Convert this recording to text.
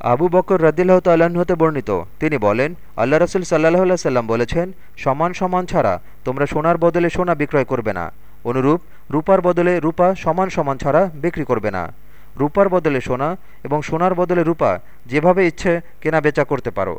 আবু বকর রদিল্লাহ তাল্লাহ্ন হতে বর্ণিত। তিনি বলেন, আল্লাহ রসুল সাল্লাহ সাল্লাম বলেছেন, সমান সমান ছাড়া তোমরা সোনার বদলে সোনা বিক্রয় করবে না। অনুরূপ, রূপার বদলে রূপা সমান সমান ছাড়া বিক্রি করবে না। রূপার বদলে সোনা এবং সোনার বদলে রূপা যেভাবে ইচ্ছে কেনা বেচা করতে পারো।